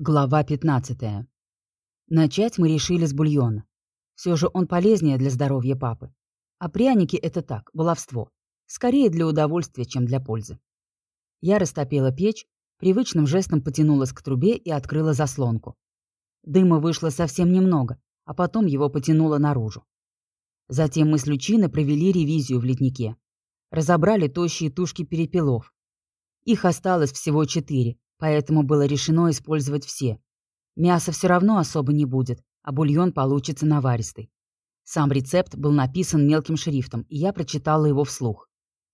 Глава 15. Начать мы решили с бульона. Все же он полезнее для здоровья папы. А пряники — это так, баловство. Скорее для удовольствия, чем для пользы. Я растопила печь, привычным жестом потянулась к трубе и открыла заслонку. Дыма вышло совсем немного, а потом его потянуло наружу. Затем мы с Лючиной провели ревизию в леднике. Разобрали тощие тушки перепелов. Их осталось всего четыре, поэтому было решено использовать все. Мяса все равно особо не будет, а бульон получится наваристый. Сам рецепт был написан мелким шрифтом, и я прочитала его вслух.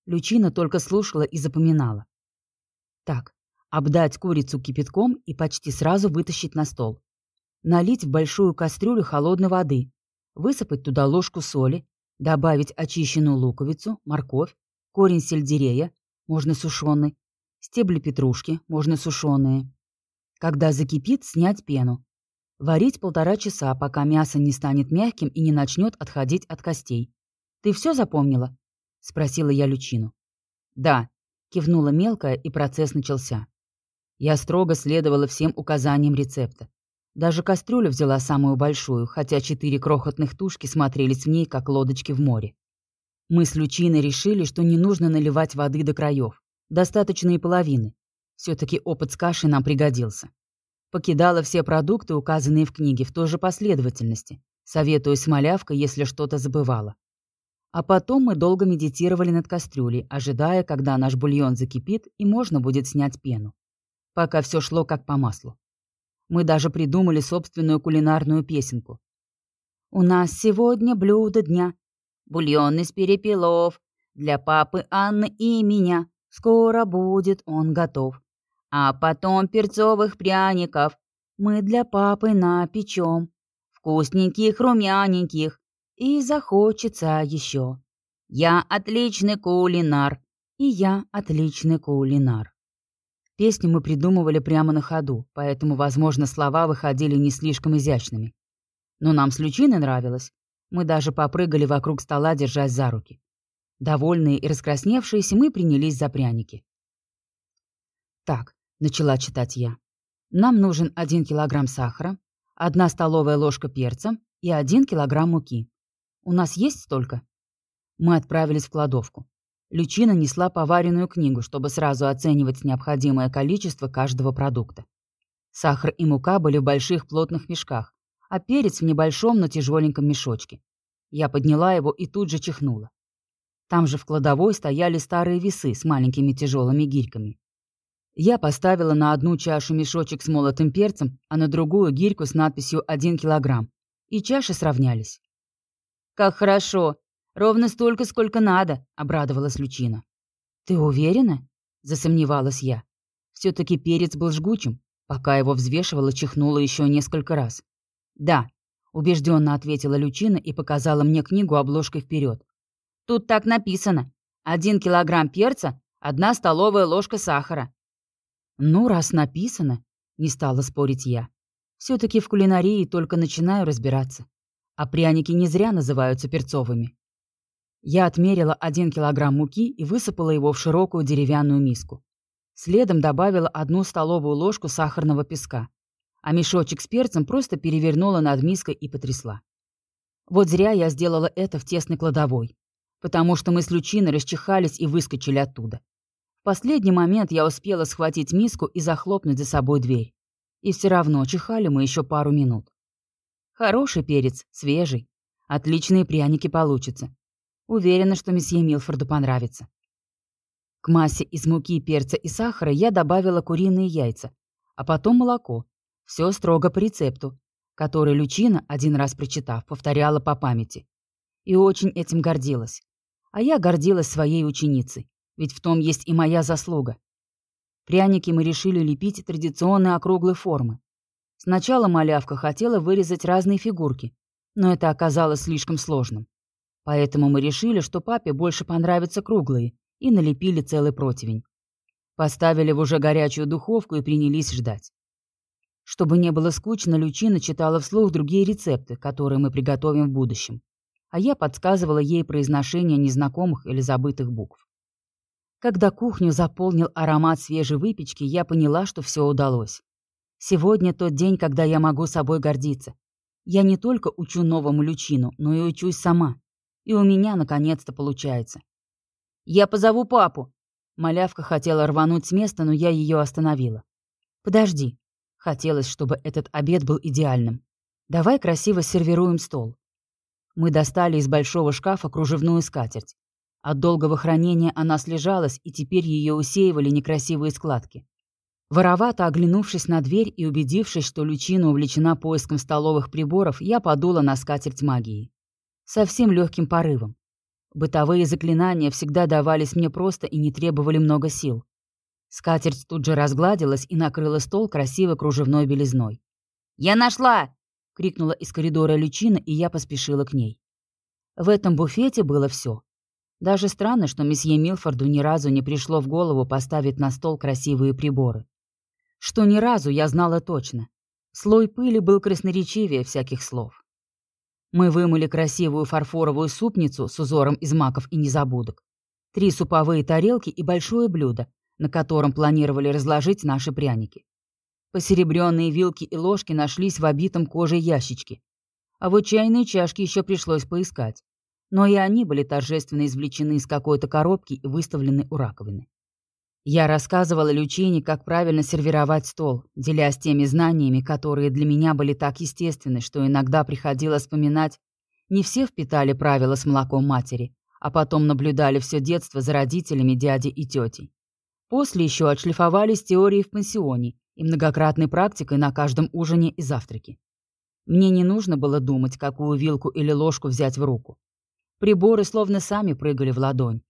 Лючина только слушала и запоминала. Так, обдать курицу кипятком и почти сразу вытащить на стол. Налить в большую кастрюлю холодной воды, высыпать туда ложку соли, добавить очищенную луковицу, морковь, корень сельдерея, можно сушеный, стебли петрушки, можно сушеные. Когда закипит, снять пену. Варить полтора часа, пока мясо не станет мягким и не начнет отходить от костей. «Ты все запомнила?» — спросила я Лючину. «Да», — кивнула мелкая, и процесс начался. Я строго следовала всем указаниям рецепта. Даже кастрюлю взяла самую большую, хотя четыре крохотных тушки смотрелись в ней, как лодочки в море. Мы с Лючиной решили, что не нужно наливать воды до краев. Достаточно и половины. Все-таки опыт с кашей нам пригодился. Покидала все продукты, указанные в книге, в той же последовательности, советуя с малявкой, если что-то забывала. А потом мы долго медитировали над кастрюлей, ожидая, когда наш бульон закипит и можно будет снять пену. Пока все шло как по маслу. Мы даже придумали собственную кулинарную песенку. «У нас сегодня блюдо дня. Бульон из перепелов. Для папы Анны и меня. Скоро будет он готов. А потом перцовых пряников мы для папы напечем. Вкусненьких, румяненьких. И захочется еще. Я отличный кулинар. И я отличный кулинар. Песню мы придумывали прямо на ходу, поэтому, возможно, слова выходили не слишком изящными. Но нам с Лючиной нравилось. Мы даже попрыгали вокруг стола, держась за руки. Довольные и раскрасневшиеся, мы принялись за пряники. «Так», — начала читать я. «Нам нужен один килограмм сахара, одна столовая ложка перца и один килограмм муки. У нас есть столько?» Мы отправились в кладовку. Лючина несла поваренную книгу, чтобы сразу оценивать необходимое количество каждого продукта. Сахар и мука были в больших плотных мешках, а перец в небольшом, но тяжеленьком мешочке. Я подняла его и тут же чихнула. Там же в кладовой стояли старые весы с маленькими тяжелыми гирьками. Я поставила на одну чашу мешочек с молотым перцем, а на другую гирьку с надписью «1 килограмм». И чаши сравнялись. «Как хорошо! Ровно столько, сколько надо!» — обрадовалась Лючина. «Ты уверена?» — засомневалась я. все таки перец был жгучим. Пока его взвешивала, чихнула еще несколько раз. «Да», — убежденно ответила Лючина и показала мне книгу обложкой вперед. Тут так написано. Один килограмм перца, одна столовая ложка сахара. Ну, раз написано, не стала спорить я. Все-таки в кулинарии только начинаю разбираться. А пряники не зря называются перцовыми. Я отмерила один килограмм муки и высыпала его в широкую деревянную миску. Следом добавила одну столовую ложку сахарного песка, а мешочек с перцем просто перевернула над миской и потрясла. Вот зря я сделала это в тесной кладовой потому что мы с Лючиной расчихались и выскочили оттуда. В последний момент я успела схватить миску и захлопнуть за собой дверь. И все равно чихали мы еще пару минут. Хороший перец, свежий. Отличные пряники получатся. Уверена, что месье Милфорду понравится. К массе из муки, перца и сахара я добавила куриные яйца, а потом молоко. Все строго по рецепту, который Лючина, один раз прочитав, повторяла по памяти. И очень этим гордилась. А я гордилась своей ученицей, ведь в том есть и моя заслуга. Пряники мы решили лепить традиционной округлой формы. Сначала малявка хотела вырезать разные фигурки, но это оказалось слишком сложным. Поэтому мы решили, что папе больше понравятся круглые, и налепили целый противень. Поставили в уже горячую духовку и принялись ждать. Чтобы не было скучно, Лючина читала вслух другие рецепты, которые мы приготовим в будущем а я подсказывала ей произношение незнакомых или забытых букв. Когда кухню заполнил аромат свежей выпечки, я поняла, что все удалось. Сегодня тот день, когда я могу собой гордиться. Я не только учу новому лючину, но и учусь сама. И у меня, наконец-то, получается. «Я позову папу!» Малявка хотела рвануть с места, но я ее остановила. «Подожди. Хотелось, чтобы этот обед был идеальным. Давай красиво сервируем стол». Мы достали из большого шкафа кружевную скатерть. От долгого хранения она слежалась, и теперь ее усеивали некрасивые складки. Воровато оглянувшись на дверь и убедившись, что Лючина увлечена поиском столовых приборов, я подула на скатерть магии. Совсем легким порывом. Бытовые заклинания всегда давались мне просто и не требовали много сил. Скатерть тут же разгладилась и накрыла стол красивой кружевной белизной. «Я нашла!» — крикнула из коридора Лючина, и я поспешила к ней. В этом буфете было все. Даже странно, что месье Милфорду ни разу не пришло в голову поставить на стол красивые приборы. Что ни разу я знала точно. Слой пыли был красноречивее всяких слов. Мы вымыли красивую фарфоровую супницу с узором из маков и незабудок, три суповые тарелки и большое блюдо, на котором планировали разложить наши пряники. Посеребренные вилки и ложки нашлись в обитом кожей ящичке. А вот чайные чашки еще пришлось поискать. Но и они были торжественно извлечены из какой-то коробки и выставлены у раковины. Я рассказывала Лючине, как правильно сервировать стол, делясь теми знаниями, которые для меня были так естественны, что иногда приходилось вспоминать, не все впитали правила с молоком матери, а потом наблюдали все детство за родителями, дядей и тетей. После еще отшлифовались теории в пансионе и многократной практикой на каждом ужине и завтраке. Мне не нужно было думать, какую вилку или ложку взять в руку. Приборы словно сами прыгали в ладонь.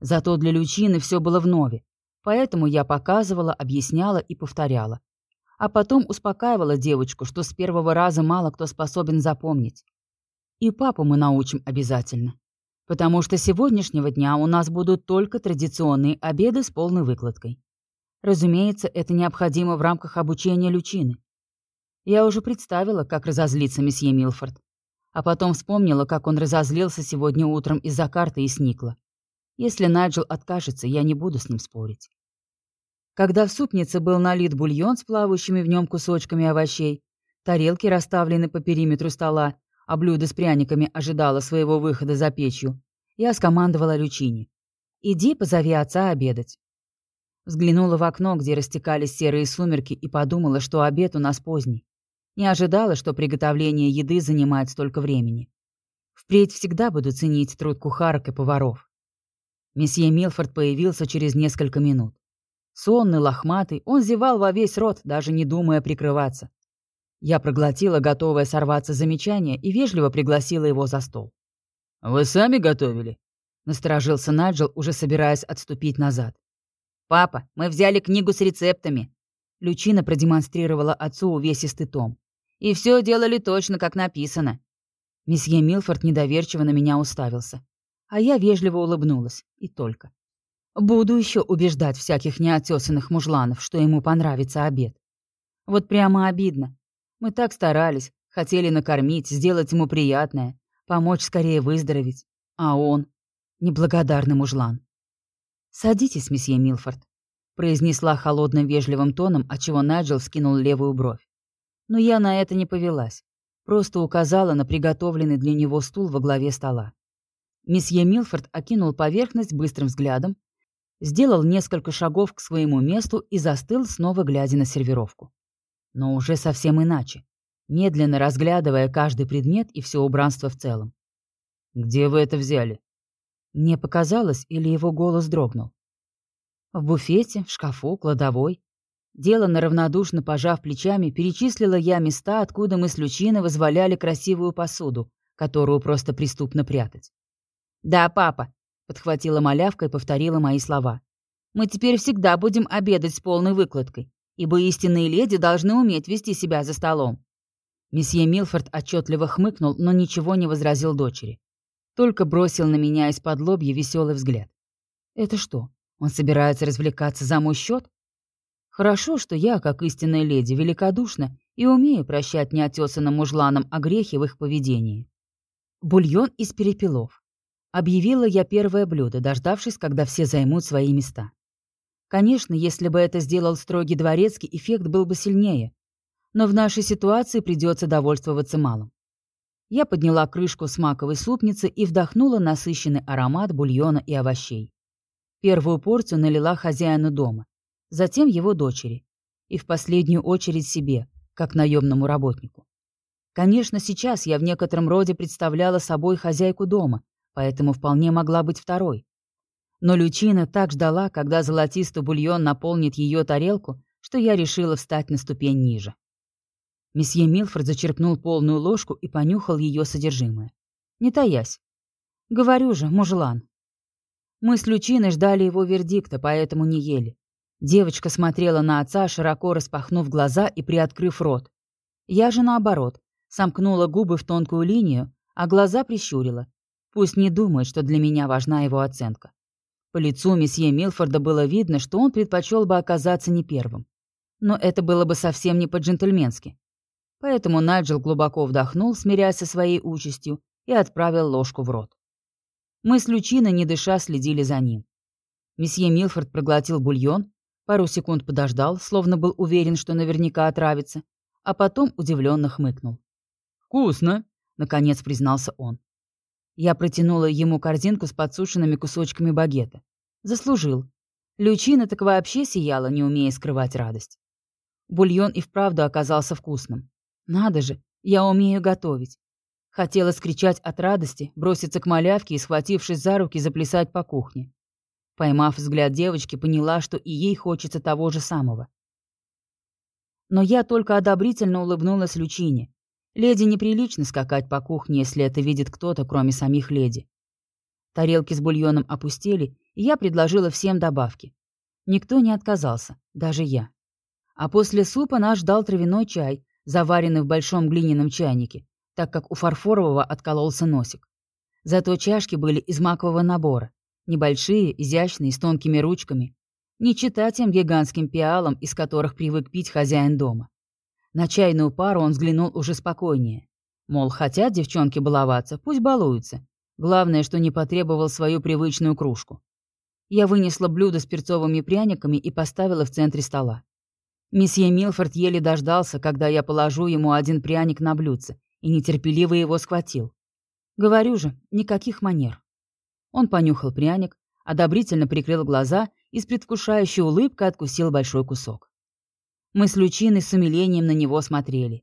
Зато для Лючины все было вновь, Поэтому я показывала, объясняла и повторяла. А потом успокаивала девочку, что с первого раза мало кто способен запомнить. И папу мы научим обязательно. Потому что с сегодняшнего дня у нас будут только традиционные обеды с полной выкладкой. Разумеется, это необходимо в рамках обучения Лючины. Я уже представила, как разозлится месье Милфорд. А потом вспомнила, как он разозлился сегодня утром из-за карты и сникла. Если Найджел откажется, я не буду с ним спорить. Когда в супнице был налит бульон с плавающими в нем кусочками овощей, тарелки расставлены по периметру стола, а блюдо с пряниками ожидало своего выхода за печью, я скомандовала Лючине. «Иди, позови отца обедать». Взглянула в окно, где растекались серые сумерки, и подумала, что обед у нас поздний. Не ожидала, что приготовление еды занимает столько времени. Впредь всегда буду ценить труд кухарок и поваров. Месье Милфорд появился через несколько минут. Сонный, лохматый, он зевал во весь рот, даже не думая прикрываться. Я проглотила, готовое сорваться замечание, и вежливо пригласила его за стол. «Вы сами готовили?» — насторожился Наджел, уже собираясь отступить назад. «Папа, мы взяли книгу с рецептами». Лючина продемонстрировала отцу увесистый том. «И все делали точно, как написано». Месье Милфорд недоверчиво на меня уставился. А я вежливо улыбнулась. И только. Буду еще убеждать всяких неотесанных мужланов, что ему понравится обед. Вот прямо обидно. Мы так старались, хотели накормить, сделать ему приятное, помочь скорее выздороветь. А он — неблагодарный мужлан. «Садитесь, месье Милфорд», — произнесла холодным вежливым тоном, отчего Найджел скинул левую бровь. Но я на это не повелась, просто указала на приготовленный для него стул во главе стола. Месье Милфорд окинул поверхность быстрым взглядом, сделал несколько шагов к своему месту и застыл, снова глядя на сервировку. Но уже совсем иначе, медленно разглядывая каждый предмет и все убранство в целом. «Где вы это взяли?» Мне показалось, или его голос дрогнул. В буфете, в шкафу, кладовой. Делано равнодушно пожав плечами, перечислила я места, откуда мы с Лючиной вызволяли красивую посуду, которую просто преступно прятать. «Да, папа, Подхватила малявка и повторила мои слова. «Мы теперь всегда будем обедать с полной выкладкой, ибо истинные леди должны уметь вести себя за столом». Месье Милфорд отчетливо хмыкнул, но ничего не возразил дочери. Только бросил на меня из-под лобья веселый взгляд. «Это что, он собирается развлекаться за мой счет? Хорошо, что я, как истинная леди, великодушна и умею прощать неотесанным мужланам о грехе в их поведении. Бульон из перепелов. Объявила я первое блюдо, дождавшись, когда все займут свои места. Конечно, если бы это сделал строгий дворецкий, эффект был бы сильнее. Но в нашей ситуации придется довольствоваться малым. Я подняла крышку с маковой супницы и вдохнула насыщенный аромат бульона и овощей. Первую порцию налила хозяину дома, затем его дочери и в последнюю очередь себе, как наемному работнику. Конечно, сейчас я в некотором роде представляла собой хозяйку дома, поэтому вполне могла быть второй. Но Лючина так ждала, когда золотистый бульон наполнит ее тарелку, что я решила встать на ступень ниже. Месье Милфорд зачерпнул полную ложку и понюхал ее содержимое. Не таясь. «Говорю же, мужлан». Мы с Лючиной ждали его вердикта, поэтому не ели. Девочка смотрела на отца, широко распахнув глаза и приоткрыв рот. Я же наоборот, сомкнула губы в тонкую линию, а глаза прищурила. Пусть не думает, что для меня важна его оценка. По лицу месье Милфорда было видно, что он предпочел бы оказаться не первым. Но это было бы совсем не по-джентльменски. Поэтому Найджел глубоко вдохнул, смиряясь со своей участью, и отправил ложку в рот. Мы с Лючиной, не дыша, следили за ним. Месье Милфорд проглотил бульон, пару секунд подождал, словно был уверен, что наверняка отравится, а потом удивленно хмыкнул. «Вкусно!» — наконец признался он. Я протянула ему корзинку с подсушенными кусочками багета. Заслужил. Лючина так вообще сияла, не умея скрывать радость. Бульон и вправду оказался вкусным. Надо же, я умею готовить. Хотела скричать от радости, броситься к малявке и, схватившись за руки, заплясать по кухне. Поймав взгляд девочки, поняла, что и ей хочется того же самого. Но я только одобрительно улыбнулась Лючине. Леди неприлично скакать по кухне, если это видит кто-то, кроме самих леди. Тарелки с бульоном опустили, и я предложила всем добавки. Никто не отказался, даже я. А после супа нас ждал травяной чай, заваренный в большом глиняном чайнике, так как у фарфорового откололся носик. Зато чашки были из макового набора. Небольшие, изящные, с тонкими ручками. Не читать тем гигантским пиалам, из которых привык пить хозяин дома. На чайную пару он взглянул уже спокойнее. Мол, хотят девчонки баловаться, пусть балуются. Главное, что не потребовал свою привычную кружку. Я вынесла блюдо с перцовыми пряниками и поставила в центре стола. Месье Милфорд еле дождался, когда я положу ему один пряник на блюдце, и нетерпеливо его схватил. Говорю же, никаких манер. Он понюхал пряник, одобрительно прикрыл глаза и с предвкушающей улыбкой откусил большой кусок. Мы с Лючиной с умилением на него смотрели.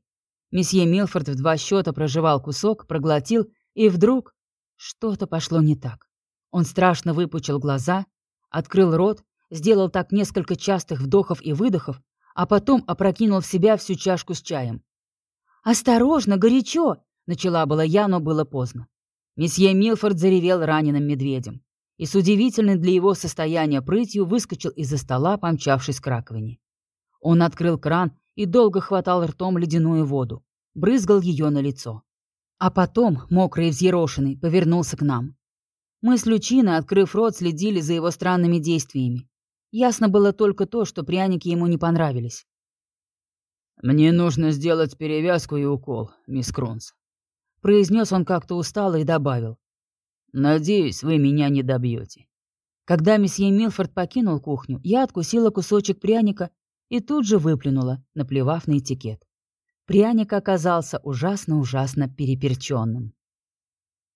Месье Милфорд в два счета прожевал кусок, проглотил, и вдруг что-то пошло не так. Он страшно выпучил глаза, открыл рот, сделал так несколько частых вдохов и выдохов, а потом опрокинул в себя всю чашку с чаем. «Осторожно, горячо!» — начала была я, но было поздно. Месье Милфорд заревел раненым медведем и с удивительной для его состояния прытью выскочил из-за стола, помчавшись к раковине. Он открыл кран и долго хватал ртом ледяную воду, брызгал ее на лицо. А потом, мокрый и взъерошенный, повернулся к нам. Мы с Лючиной, открыв рот, следили за его странными действиями. Ясно было только то, что пряники ему не понравились. «Мне нужно сделать перевязку и укол, мисс Кронс», — произнес он как-то устало и добавил. «Надеюсь, вы меня не добьете». Когда месье Милфорд покинул кухню, я откусила кусочек пряника и тут же выплюнула, наплевав на этикет. Пряник оказался ужасно-ужасно переперченным.